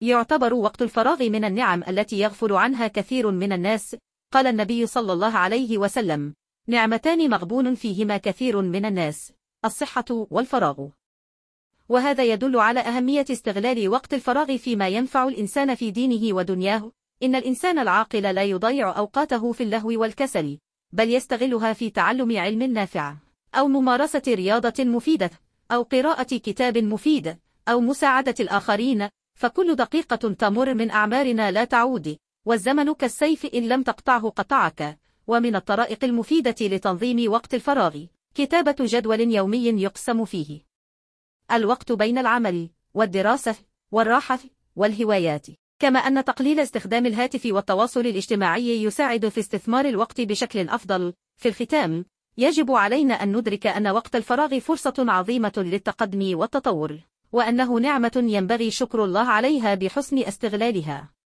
يعتبر وقت الفراغ من النعم التي يغفل عنها كثير من الناس قال النبي صلى الله عليه وسلم. نعمتان مغبون فيهما كثير من الناس الصحة والفراغ. وهذا يدل على أهمية استغلال وقت الفراغ فيما ينفع الإنسان في دينه ودنياه. إن الإنسان العاقل لا يضيع أوقاته في اللهو والكسل بل يستغلها في تعلم علم نافع أو ممارسة رياضة مفيدة أو قراءة كتاب مفيد أو مساعدة الآخرين فكل دقيقة تمر من أعمارنا لا تعود والزمن كالسيف إن لم تقطعه قطعك. ومن الطرائق المفيدة لتنظيم وقت الفراغ كتابة جدول يومي يقسم فيه. الوقت بين العمل والدراسة والراحة والهوايات. كما أن تقليل استخدام الهاتف والتواصل الاجتماعي يساعد في استثمار الوقت بشكل أفضل. في الختام يجب علينا أن ندرك أن وقت الفراغ فرصة عظيمة للتقدم والتطور. وأنه نعمة ينبغي شكر الله عليها بحسن استغلالها.